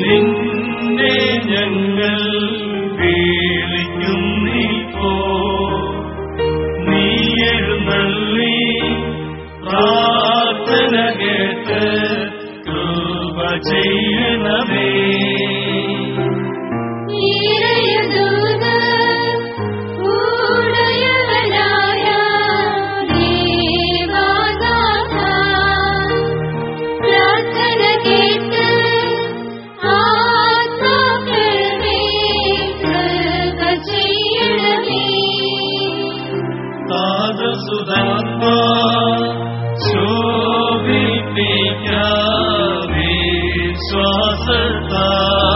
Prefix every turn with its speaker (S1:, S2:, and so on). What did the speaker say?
S1: നിന്നെ ഞങ്ങൾ വിളിക്കുന്നിപ്പോ നീ എഴുന്നള്ളി പ്രാർത്ഥന കേട്ട് കൃപ ചെയ്യണമേ. Swasata